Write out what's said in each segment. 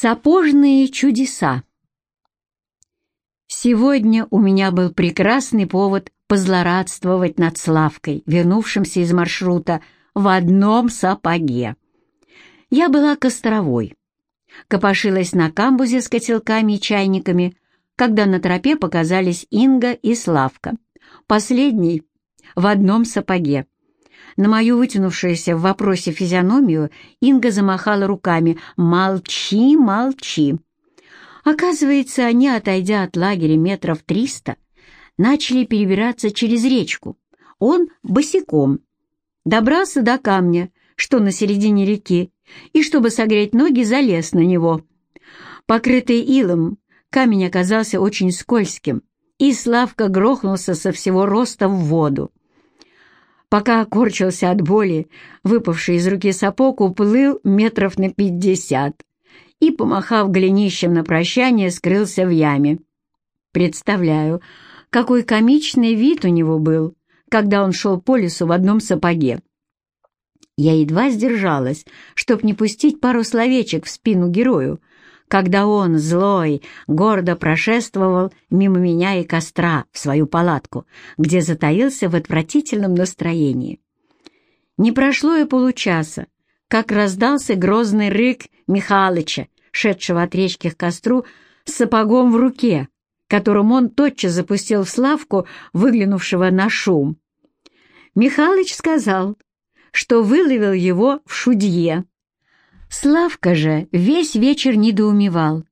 Сапожные чудеса. Сегодня у меня был прекрасный повод позлорадствовать над Славкой, вернувшимся из маршрута в одном сапоге. Я была костровой, копошилась на камбузе с котелками и чайниками, когда на тропе показались Инга и Славка. Последний в одном сапоге. На мою вытянувшуюся в вопросе физиономию Инга замахала руками «Молчи, молчи». Оказывается, они, отойдя от лагеря метров триста, начали перебираться через речку. Он босиком. Добрался до камня, что на середине реки, и, чтобы согреть ноги, залез на него. Покрытый илом, камень оказался очень скользким, и Славка грохнулся со всего роста в воду пока корчился от боли, выпавший из руки сапог уплыл метров на пятьдесят и, помахав голенищем на прощание, скрылся в яме. Представляю, какой комичный вид у него был, когда он шел по лесу в одном сапоге. Я едва сдержалась, чтоб не пустить пару словечек в спину герою, когда он, злой, гордо прошествовал мимо меня и костра в свою палатку, где затаился в отвратительном настроении. Не прошло и получаса, как раздался грозный рык Михалыча, шедшего от речки к костру, с сапогом в руке, которым он тотчас запустил в Славку, выглянувшего на шум. Михалыч сказал, что выловил его в шудье. Славка же весь вечер недоумевал.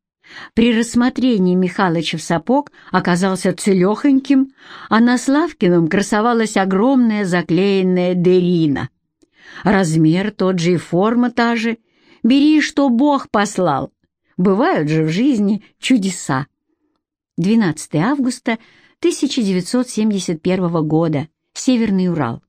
При рассмотрении Михалыча в сапог оказался целехоньким, а на Славкином красовалась огромная заклеенная дырина. Размер тот же и форма та же. Бери, что Бог послал. Бывают же в жизни чудеса. 12 августа 1971 года. Северный Урал.